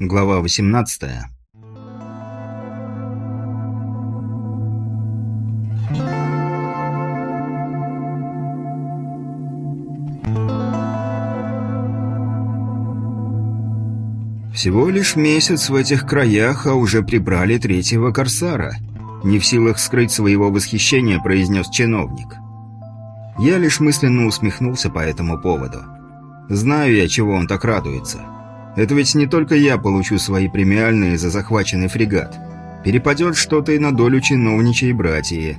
Глава 18 Всего лишь месяц в этих краях, а уже прибрали третьего корсара. Не в силах скрыть своего восхищения, произнес чиновник. Я лишь мысленно усмехнулся по этому поводу. Знаю я, чего он так радуется. Это ведь не только я получу свои премиальные за захваченный фрегат. Перепадет что-то и на долю чиновничьей братьи.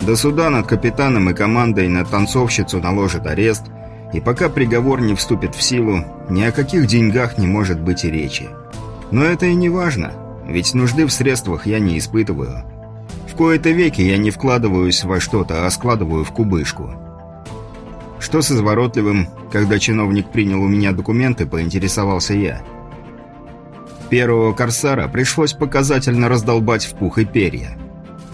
До суда над капитаном и командой на танцовщицу наложат арест, и пока приговор не вступит в силу, ни о каких деньгах не может быть и речи. Но это и не важно, ведь нужды в средствах я не испытываю. В кои-то веки я не вкладываюсь во что-то, а складываю в кубышку. Что с изворотливым, когда чиновник принял у меня документы, поинтересовался я. Первого корсара пришлось показательно раздолбать в пух и перья.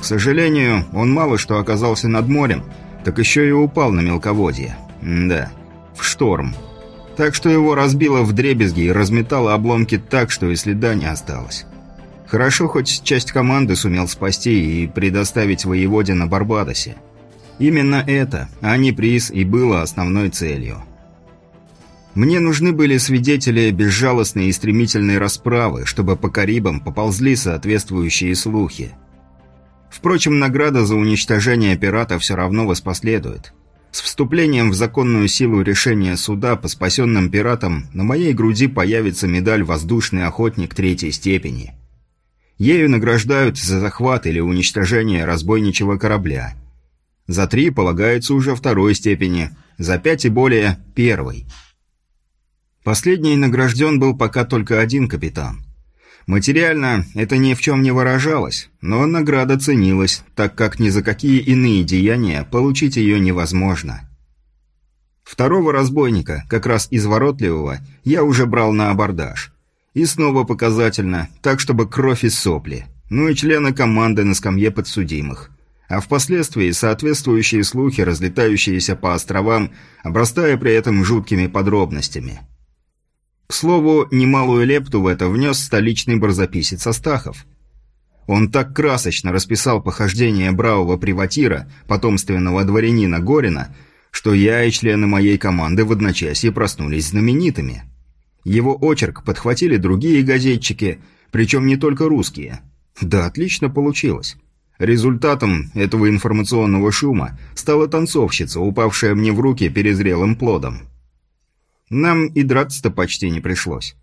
К сожалению, он мало что оказался над морем, так еще и упал на мелководье. М да, в шторм. Так что его разбило в дребезги и разметало обломки так, что и следа не осталось. Хорошо, хоть часть команды сумел спасти и предоставить воеводе на Барбадосе. Именно это, а не приз, и было основной целью. Мне нужны были свидетели безжалостной и стремительной расправы, чтобы по Карибам поползли соответствующие слухи. Впрочем, награда за уничтожение пирата все равно воспоследует. С вступлением в законную силу решения суда по спасенным пиратам на моей груди появится медаль «Воздушный охотник третьей степени». Ею награждают за захват или уничтожение разбойничего корабля – за три полагается уже второй степени, за пять и более – первой. Последний награжден был пока только один капитан. Материально это ни в чем не выражалось, но награда ценилась, так как ни за какие иные деяния получить ее невозможно. Второго разбойника, как раз изворотливого, я уже брал на абордаж. И снова показательно, так чтобы кровь и сопли. Ну и члены команды на скамье подсудимых а впоследствии соответствующие слухи, разлетающиеся по островам, обрастая при этом жуткими подробностями. К слову, немалую лепту в это внес столичный барзаписец Астахов. Он так красочно расписал похождение бравого приватира, потомственного дворянина Горина, что я и члены моей команды в одночасье проснулись знаменитыми. Его очерк подхватили другие газетчики, причем не только русские. Да, отлично получилось. Результатом этого информационного шума стала танцовщица, упавшая мне в руки перезрелым плодом. Нам и драться-то почти не пришлось.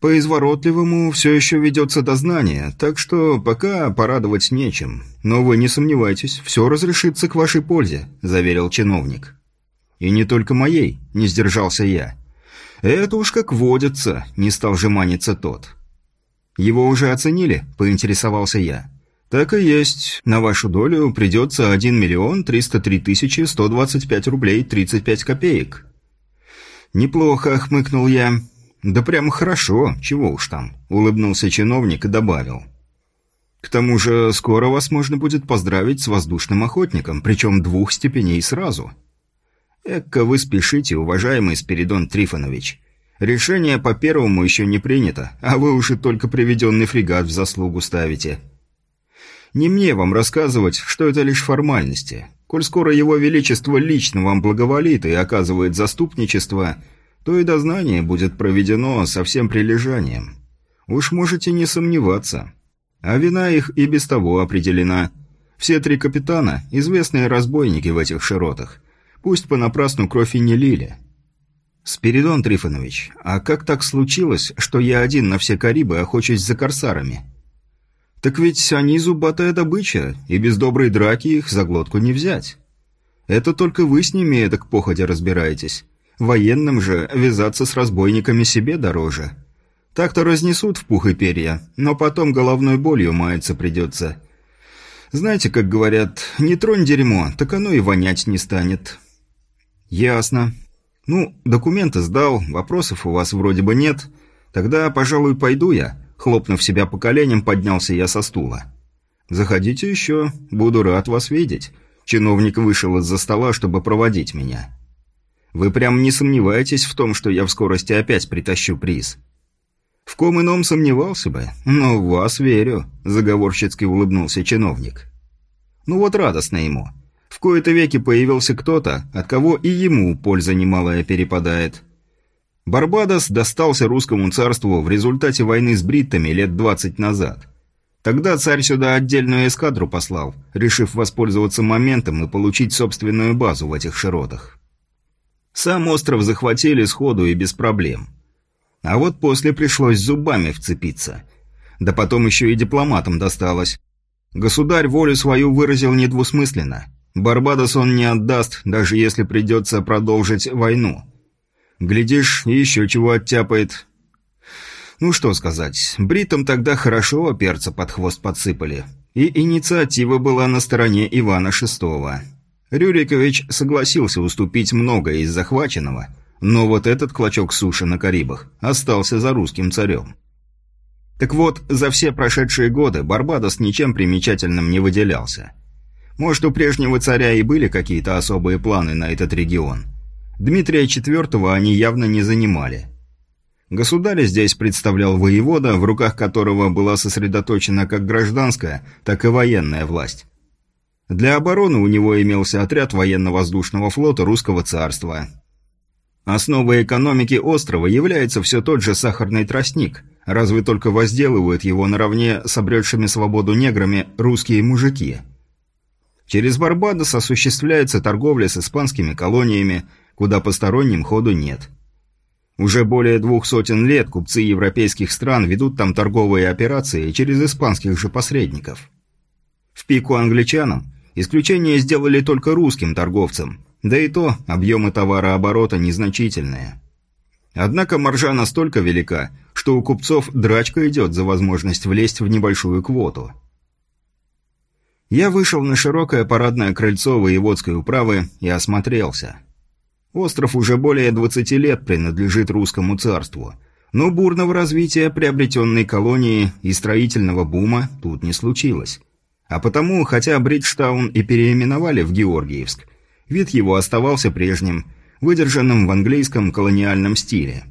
По изворотливому все еще ведется дознание, так что пока порадовать нечем. Но вы не сомневайтесь, все разрешится к вашей пользе», – заверил чиновник. «И не только моей», – не сдержался я. «Это уж как водится», – не стал жеманиться тот. «Его уже оценили?» – поинтересовался я. «Так и есть. На вашу долю придется 1 миллион 303 тысячи 125 рублей 35 копеек». «Неплохо», — хмыкнул я. «Да прям хорошо, чего уж там», — улыбнулся чиновник и добавил. «К тому же скоро вас можно будет поздравить с воздушным охотником, причем двух степеней сразу». «Экка вы спешите, уважаемый Спиридон Трифонович. Решение по первому еще не принято, а вы уж и только приведенный фрегат в заслугу ставите». Не мне вам рассказывать, что это лишь формальности. Коль скоро его величество лично вам благоволит и оказывает заступничество, то и дознание будет проведено со всем прилежанием. Уж можете не сомневаться. А вина их и без того определена. Все три капитана – известные разбойники в этих широтах. Пусть понапрасну кровь и не лили. «Спиридон Трифонович, а как так случилось, что я один на все Карибы охочусь за корсарами?» Так ведь они зубатая добыча, и без доброй драки их за глотку не взять. Это только вы с ними эдак походя разбираетесь. Военным же вязаться с разбойниками себе дороже. Так-то разнесут в пух и перья, но потом головной болью маяться придется. Знаете, как говорят, не тронь дерьмо, так оно и вонять не станет. Ясно. Ну, документы сдал, вопросов у вас вроде бы нет. Тогда, пожалуй, пойду я. Хлопнув себя по коленям, поднялся я со стула. «Заходите еще. Буду рад вас видеть». Чиновник вышел из-за стола, чтобы проводить меня. «Вы прям не сомневаетесь в том, что я в скорости опять притащу приз?» В ком ином сомневался бы, но в вас верю», – заговорщицки улыбнулся чиновник. «Ну вот радостно ему. В кои-то веки появился кто-то, от кого и ему польза немалая перепадает». Барбадос достался русскому царству в результате войны с бриттами лет 20 назад. Тогда царь сюда отдельную эскадру послал, решив воспользоваться моментом и получить собственную базу в этих широтах. Сам остров захватили сходу и без проблем. А вот после пришлось зубами вцепиться. Да потом еще и дипломатам досталось. Государь волю свою выразил недвусмысленно. Барбадос он не отдаст, даже если придется продолжить войну. Глядишь, еще чего оттяпает. Ну что сказать, бритам тогда хорошо перца под хвост подсыпали. И инициатива была на стороне Ивана VI. Рюрикович согласился уступить многое из захваченного, но вот этот клочок суши на Карибах остался за русским царем. Так вот, за все прошедшие годы Барбадос ничем примечательным не выделялся. Может, у прежнего царя и были какие-то особые планы на этот регион. Дмитрия IV они явно не занимали. Государя здесь представлял воевода, в руках которого была сосредоточена как гражданская, так и военная власть. Для обороны у него имелся отряд военно-воздушного флота русского царства. Основой экономики острова является все тот же сахарный тростник, разве только возделывают его наравне с обретшими свободу неграми русские мужики. Через Барбадос осуществляется торговля с испанскими колониями, куда посторонним ходу нет – уже более двух сотен лет купцы европейских стран ведут там торговые операции через испанских же посредников. В пику англичанам исключение сделали только русским торговцам, да и то объемы товарооборота незначительные. Однако маржа настолько велика, что у купцов драчка идет за возможность влезть в небольшую квоту. Я вышел на широкое парадное крыльцо воеводской управы и осмотрелся – Остров уже более 20 лет принадлежит русскому царству, но бурного развития приобретенной колонии и строительного бума тут не случилось. А потому, хотя Бриджтаун и переименовали в Георгиевск, вид его оставался прежним, выдержанным в английском колониальном стиле.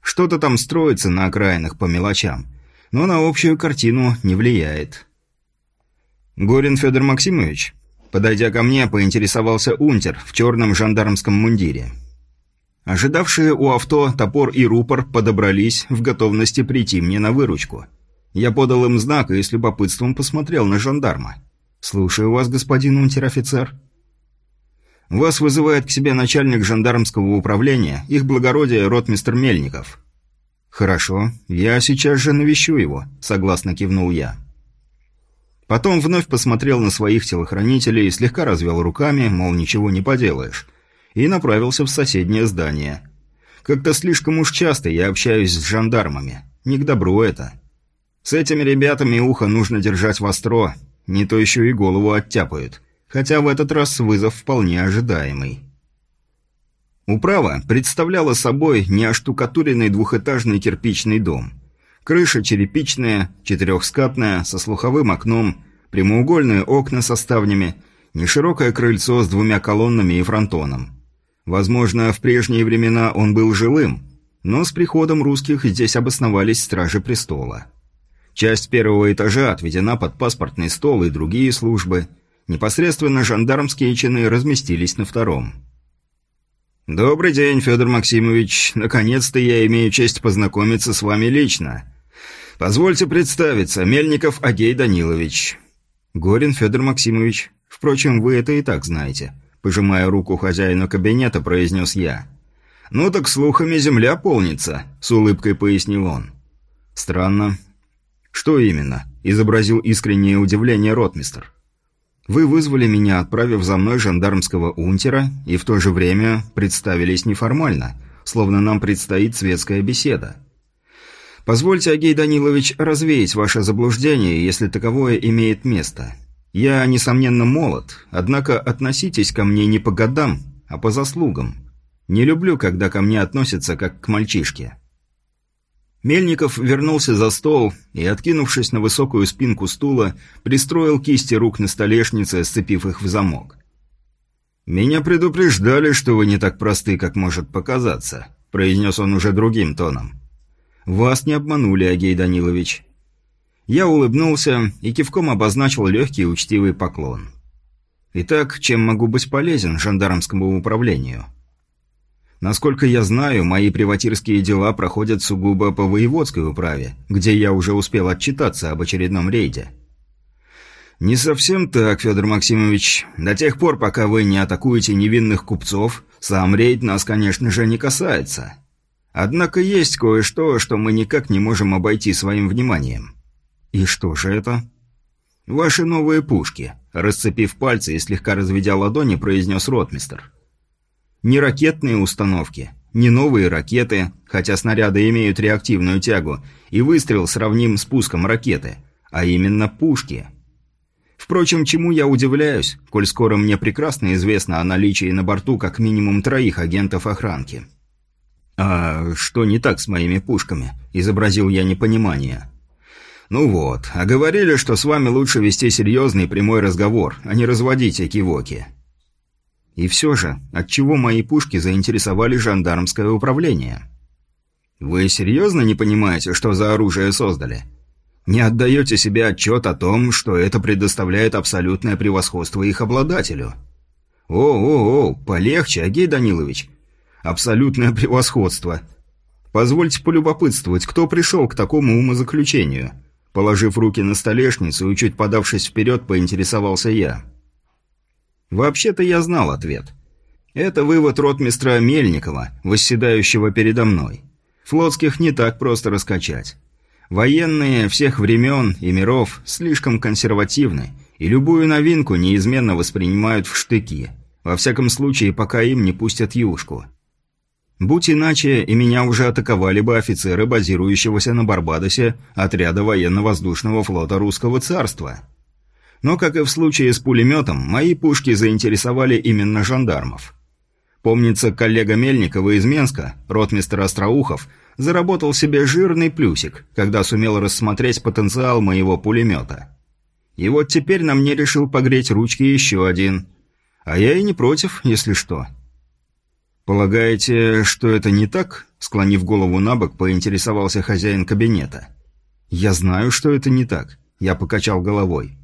Что-то там строится на окраинах по мелочам, но на общую картину не влияет. «Горин Федор Максимович?» Подойдя ко мне, поинтересовался унтер в черном жандармском мундире. Ожидавшие у авто топор и рупор подобрались в готовности прийти мне на выручку. Я подал им знак и с любопытством посмотрел на жандарма. «Слушаю вас, господин унтер-офицер». «Вас вызывает к себе начальник жандармского управления, их благородие ротмистр Мельников». «Хорошо, я сейчас же навещу его», — согласно кивнул я. Потом вновь посмотрел на своих телохранителей, слегка развел руками, мол, ничего не поделаешь, и направился в соседнее здание. Как-то слишком уж часто я общаюсь с жандармами. Не к добру это. С этими ребятами ухо нужно держать востро, не то еще и голову оттяпают. Хотя в этот раз вызов вполне ожидаемый. Управа представляла собой неоштукатуренный двухэтажный кирпичный дом – Крыша черепичная, четырехскатная, со слуховым окном, прямоугольные окна со ставнями, неширокое крыльцо с двумя колоннами и фронтоном. Возможно, в прежние времена он был жилым, но с приходом русских здесь обосновались стражи престола. Часть первого этажа отведена под паспортный стол и другие службы. Непосредственно жандармские чины разместились на втором. «Добрый день, Федор Максимович. Наконец-то я имею честь познакомиться с вами лично. Позвольте представиться, Мельников Агей Данилович. Горин Федор Максимович. Впрочем, вы это и так знаете. Пожимая руку хозяину кабинета, произнес я. «Ну так слухами земля полнится», — с улыбкой пояснил он. «Странно». «Что именно?» — изобразил искреннее удивление ротмистр. «Вы вызвали меня, отправив за мной жандармского унтера, и в то же время представились неформально, словно нам предстоит светская беседа. Позвольте, Агей Данилович, развеять ваше заблуждение, если таковое имеет место. Я, несомненно, молод, однако относитесь ко мне не по годам, а по заслугам. Не люблю, когда ко мне относятся как к мальчишке». Мельников вернулся за стол и, откинувшись на высокую спинку стула, пристроил кисти рук на столешнице, сцепив их в замок. «Меня предупреждали, что вы не так просты, как может показаться», – произнес он уже другим тоном. «Вас не обманули, Агей Данилович». Я улыбнулся и кивком обозначил легкий учтивый поклон. «Итак, чем могу быть полезен жандармскому управлению?» Насколько я знаю, мои приватирские дела проходят сугубо по воеводской управе, где я уже успел отчитаться об очередном рейде. «Не совсем так, Федор Максимович. До тех пор, пока вы не атакуете невинных купцов, сам рейд нас, конечно же, не касается. Однако есть кое-что, что мы никак не можем обойти своим вниманием». «И что же это?» «Ваши новые пушки», – расцепив пальцы и слегка разведя ладони, произнес ротмистер. «Не ракетные установки, не новые ракеты, хотя снаряды имеют реактивную тягу, и выстрел сравним с пуском ракеты, а именно пушки». Впрочем, чему я удивляюсь, коль скоро мне прекрасно известно о наличии на борту как минимум троих агентов охранки. «А что не так с моими пушками?» – изобразил я непонимание. «Ну вот, а говорили, что с вами лучше вести серьезный прямой разговор, а не разводить экивоки». И все же, отчего мои пушки заинтересовали жандармское управление? «Вы серьезно не понимаете, что за оружие создали?» Не отдаете себе отчет о том, что это предоставляет абсолютное превосходство их обладателю. О-о-о, полегче, Агей Данилович. Абсолютное превосходство. Позвольте полюбопытствовать, кто пришел к такому умозаключению? Положив руки на столешницу и чуть подавшись вперед, поинтересовался я. Вообще-то я знал ответ. Это вывод ротмистра Мельникова, восседающего передо мной. Флотских не так просто раскачать. Военные всех времен и миров слишком консервативны, и любую новинку неизменно воспринимают в штыки, во всяком случае, пока им не пустят юшку. Будь иначе, и меня уже атаковали бы офицеры базирующегося на Барбадосе отряда военно-воздушного флота Русского царства. Но, как и в случае с пулеметом, мои пушки заинтересовали именно жандармов. Помнится, коллега Мельникова из Менска, ротмистр Остроухов – заработал себе жирный плюсик, когда сумел рассмотреть потенциал моего пулемета. И вот теперь на мне решил погреть ручки еще один. А я и не против, если что. «Полагаете, что это не так?» Склонив голову на бок, поинтересовался хозяин кабинета. «Я знаю, что это не так», — я покачал головой.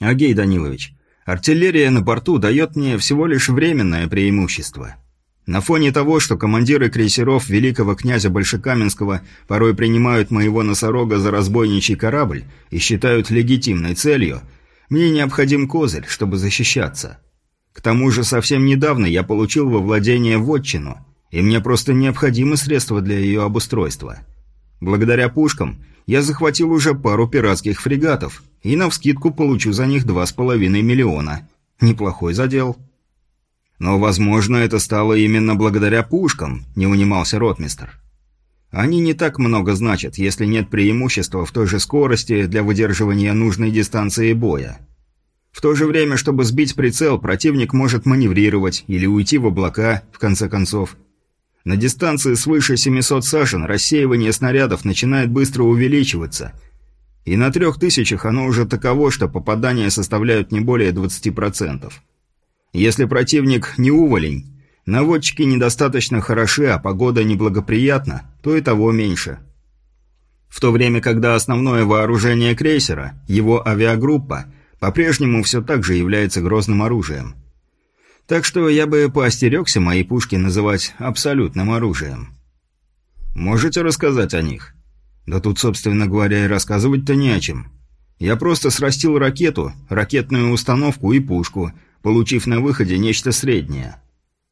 «Агей Данилович, артиллерия на борту дает мне всего лишь временное преимущество. На фоне того, что командиры крейсеров великого князя Большекаменского порой принимают моего носорога за разбойничий корабль и считают легитимной целью, мне необходим козырь, чтобы защищаться. К тому же совсем недавно я получил во владение вотчину, и мне просто необходимы средства для ее обустройства. Благодаря пушкам я захватил уже пару пиратских фрегатов, и навскидку получу за них два с половиной миллиона. Неплохой задел. «Но, возможно, это стало именно благодаря пушкам», – не унимался ротмистер. «Они не так много значат, если нет преимущества в той же скорости для выдерживания нужной дистанции боя. В то же время, чтобы сбить прицел, противник может маневрировать или уйти в облака, в конце концов. На дистанции свыше 700 сажен рассеивание снарядов начинает быстро увеличиваться, и на трех тысячах оно уже таково, что попадания составляют не более 20%. Если противник не уволень, наводчики недостаточно хороши, а погода неблагоприятна, то и того меньше. В то время, когда основное вооружение крейсера, его авиагруппа, по-прежнему все так же является грозным оружием. Так что я бы поостерегся мои пушки называть абсолютным оружием. Можете рассказать о них? Да тут, собственно говоря, и рассказывать-то не о чем. Я просто срастил ракету, ракетную установку и пушку – получив на выходе нечто среднее.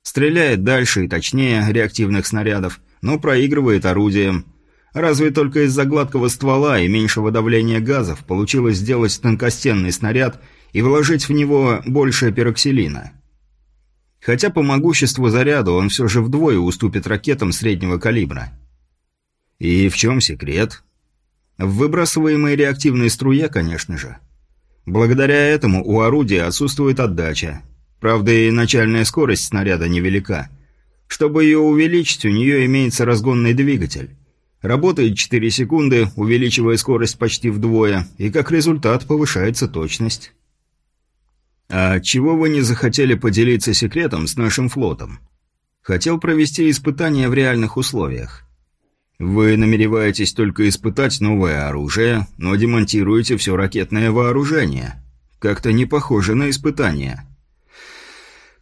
Стреляет дальше и точнее реактивных снарядов, но проигрывает орудием. Разве только из-за гладкого ствола и меньшего давления газов получилось сделать тонкостенный снаряд и вложить в него больше пероксилина. Хотя по могуществу заряда он все же вдвое уступит ракетам среднего калибра. И в чем секрет? В выбрасываемой реактивной струе, конечно же. Благодаря этому у орудия отсутствует отдача. Правда, и начальная скорость снаряда невелика. Чтобы ее увеличить, у нее имеется разгонный двигатель. Работает 4 секунды, увеличивая скорость почти вдвое, и как результат повышается точность. А чего вы не захотели поделиться секретом с нашим флотом? Хотел провести испытания в реальных условиях. Вы намереваетесь только испытать новое оружие, но демонтируете все ракетное вооружение. Как-то не похоже на испытание.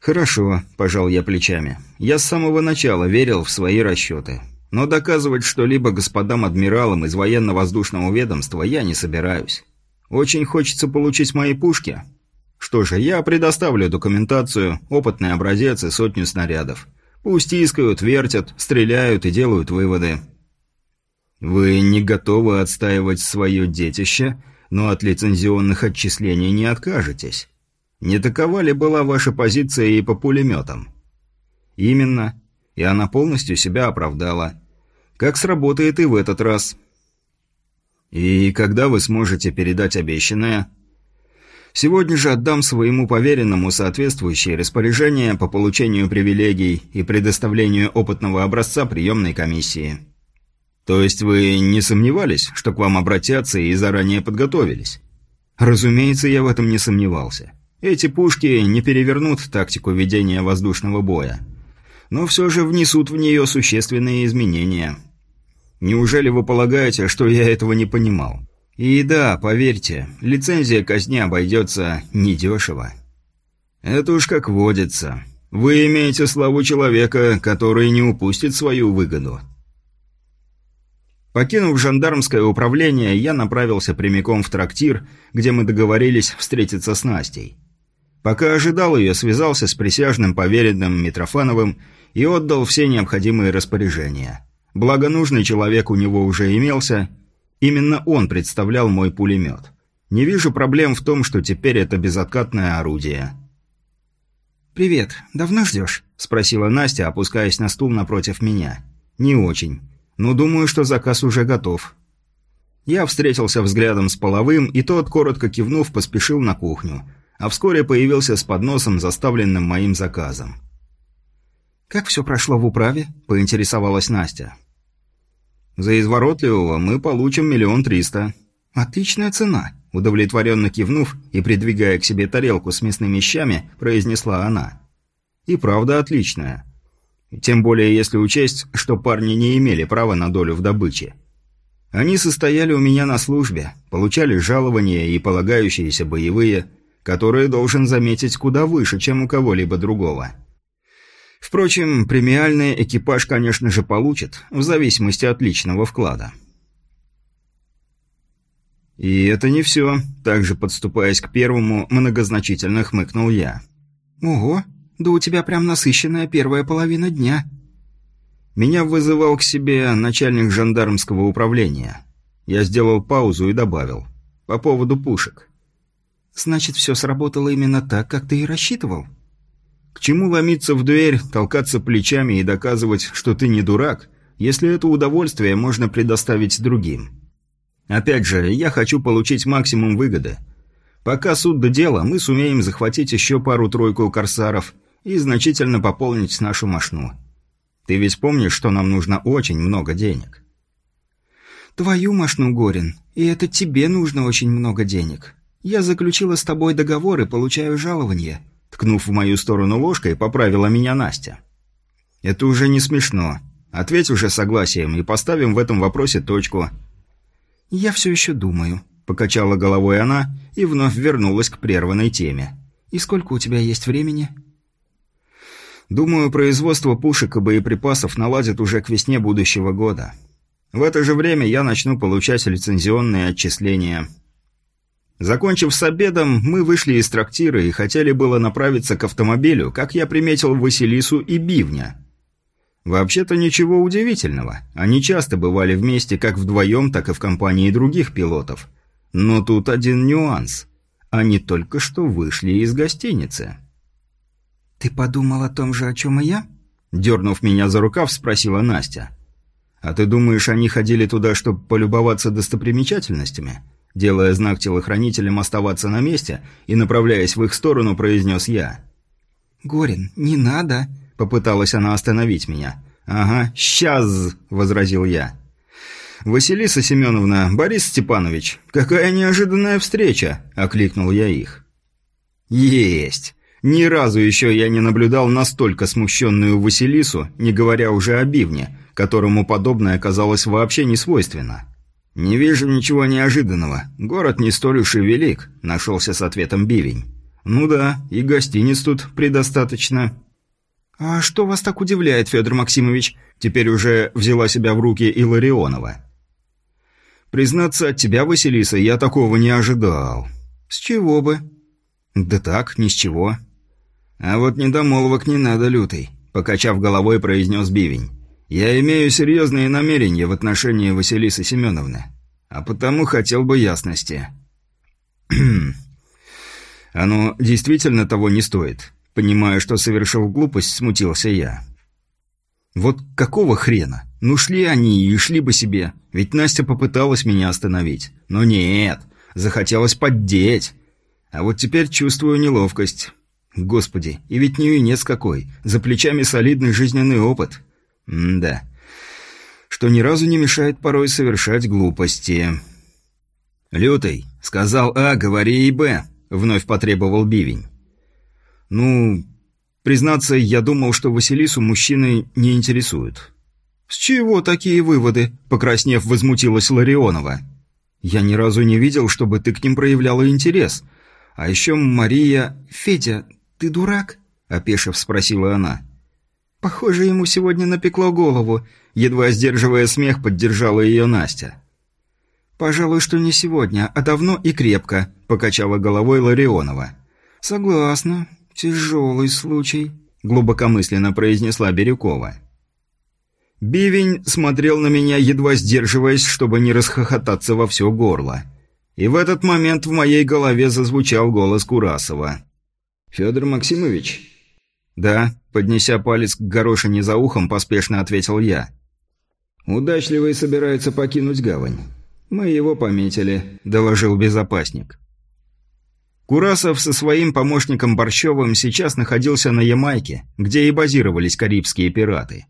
Хорошо, пожал я плечами. Я с самого начала верил в свои расчеты. Но доказывать что-либо господам адмиралам из военно-воздушного ведомства я не собираюсь. Очень хочется получить мои пушки. Что же, я предоставлю документацию, опытный образец и сотню снарядов. Пусть искают, вертят, стреляют и делают выводы. Вы не готовы отстаивать свое детище, но от лицензионных отчислений не откажетесь. Не такова ли была ваша позиция и по пулеметам? Именно. И она полностью себя оправдала. Как сработает и в этот раз. И когда вы сможете передать обещанное? Сегодня же отдам своему поверенному соответствующее распоряжение по получению привилегий и предоставлению опытного образца приемной комиссии. То есть вы не сомневались, что к вам обратятся и заранее подготовились? Разумеется, я в этом не сомневался. Эти пушки не перевернут тактику ведения воздушного боя. Но все же внесут в нее существенные изменения. Неужели вы полагаете, что я этого не понимал? И да, поверьте, лицензия казни обойдется недешево. Это уж как водится. Вы имеете славу человека, который не упустит свою выгоду. Покинув жандармское управление, я направился прямиком в трактир, где мы договорились встретиться с Настей. Пока ожидал ее, связался с присяжным поверенным Митрофановым и отдал все необходимые распоряжения. Благо нужный человек у него уже имелся, именно он представлял мой пулемет. Не вижу проблем в том, что теперь это безоткатное орудие. «Привет, давно ждешь?» – спросила Настя, опускаясь на стул напротив меня. «Не очень. «Ну, думаю, что заказ уже готов». Я встретился взглядом с половым, и тот, коротко кивнув, поспешил на кухню, а вскоре появился с подносом, заставленным моим заказом. «Как все прошло в управе?» – поинтересовалась Настя. «За изворотливого мы получим миллион триста». «Отличная цена», – удовлетворенно кивнув и придвигая к себе тарелку с мясными щами, произнесла она. «И правда отличная. Тем более, если учесть, что парни не имели права на долю в добыче. Они состояли у меня на службе, получали жалования и полагающиеся боевые, которые, должен заметить, куда выше, чем у кого-либо другого. Впрочем, премиальный экипаж, конечно же, получит, в зависимости от личного вклада. И это не все, также подступаясь к первому, многозначительно хмыкнул я. «Ого, да у тебя прям насыщенная первая половина дня». Меня вызывал к себе начальник жандармского управления. Я сделал паузу и добавил. По поводу пушек. «Значит, все сработало именно так, как ты и рассчитывал?» «К чему ломиться в дверь, толкаться плечами и доказывать, что ты не дурак, если это удовольствие можно предоставить другим?» «Опять же, я хочу получить максимум выгоды. Пока суд до дела, мы сумеем захватить еще пару-тройку корсаров – и значительно пополнить нашу мошну. Ты ведь помнишь, что нам нужно очень много денег?» «Твою мошну, Горин, и это тебе нужно очень много денег. Я заключила с тобой договор и получаю жалование», ткнув в мою сторону ложкой, поправила меня Настя. «Это уже не смешно. Ответь уже согласием и поставим в этом вопросе точку». «Я все еще думаю», — покачала головой она и вновь вернулась к прерванной теме. «И сколько у тебя есть времени?» Думаю, производство пушек и боеприпасов наладят уже к весне будущего года. В это же время я начну получать лицензионные отчисления. Закончив с обедом, мы вышли из трактира и хотели было направиться к автомобилю, как я приметил Василису и Бивня. Вообще-то ничего удивительного. Они часто бывали вместе как вдвоем, так и в компании других пилотов. Но тут один нюанс. Они только что вышли из гостиницы. «Ты подумал о том же, о чем и я?» Дернув меня за рукав, спросила Настя. «А ты думаешь, они ходили туда, чтобы полюбоваться достопримечательностями?» Делая знак телохранителям оставаться на месте и направляясь в их сторону, произнес я. «Горин, не надо!» – попыталась она остановить меня. «Ага, сейчас!» – возразил я. «Василиса Семеновна, Борис Степанович, какая неожиданная встреча!» – окликнул я их. «Есть!» Ни разу еще я не наблюдал настолько смущенную Василису, не говоря уже о бивне, которому подобное оказалось вообще не свойственно. «Не вижу ничего неожиданного. Город не столь уж и велик», – нашелся с ответом Бивень. «Ну да, и гостиниц тут предостаточно». «А что вас так удивляет, Федор Максимович?» Теперь уже взяла себя в руки Иларионова. «Признаться, от тебя, Василиса, я такого не ожидал». «С чего бы?» «Да так, ни с чего». «А вот недомолвок не надо, лютый», – покачав головой, произнес Бивень. «Я имею серьезные намерения в отношении Василисы Семеновны, а потому хотел бы ясности». «Оно действительно того не стоит?» Понимая, что совершил глупость, смутился я. «Вот какого хрена? Ну шли они и шли бы себе, ведь Настя попыталась меня остановить. Но нет, захотелось поддеть. А вот теперь чувствую неловкость. Господи, и ведь не венец какой, за плечами солидный жизненный опыт. М да. Что ни разу не мешает порой совершать глупости. «Лютый, сказал А, говори и Б», — вновь потребовал Бивень. «Ну, признаться, я думал, что Василису мужчины не интересуют». «С чего такие выводы?» – покраснев, возмутилась Ларионова. «Я ни разу не видел, чтобы ты к ним проявляла интерес. А еще Мария...» «Федя, ты дурак?» – опешив спросила она. «Похоже, ему сегодня напекло голову», – едва сдерживая смех, поддержала ее Настя. «Пожалуй, что не сегодня, а давно и крепко», – покачала головой Ларионова. «Согласна. Тяжелый случай», – глубокомысленно произнесла Бирюкова. Бивень смотрел на меня, едва сдерживаясь, чтобы не расхохотаться во все горло. И в этот момент в моей голове зазвучал голос Курасова. «Федор Максимович?» «Да», — поднеся палец к горошине за ухом, поспешно ответил я. «Удачливый собирается покинуть гавань. Мы его пометили», — доложил безопасник. Курасов со своим помощником Борщевым сейчас находился на Ямайке, где и базировались карибские пираты.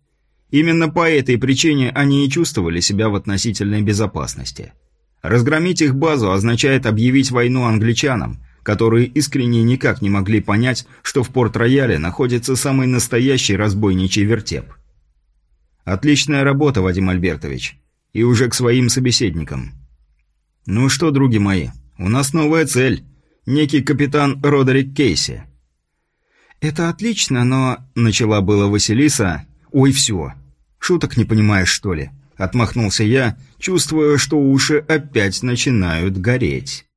Именно по этой причине они и чувствовали себя в относительной безопасности. Разгромить их базу означает объявить войну англичанам, которые искренне никак не могли понять, что в Порт-Рояле находится самый настоящий разбойничий вертеп. Отличная работа, Вадим Альбертович. И уже к своим собеседникам. Ну что, други мои, у нас новая цель. Некий капитан Родерик Кейси. «Это отлично, но...» – начала было Василиса, «Ой, все. Шуток не понимаешь, что ли?» Отмахнулся я, чувствуя, что уши опять начинают гореть.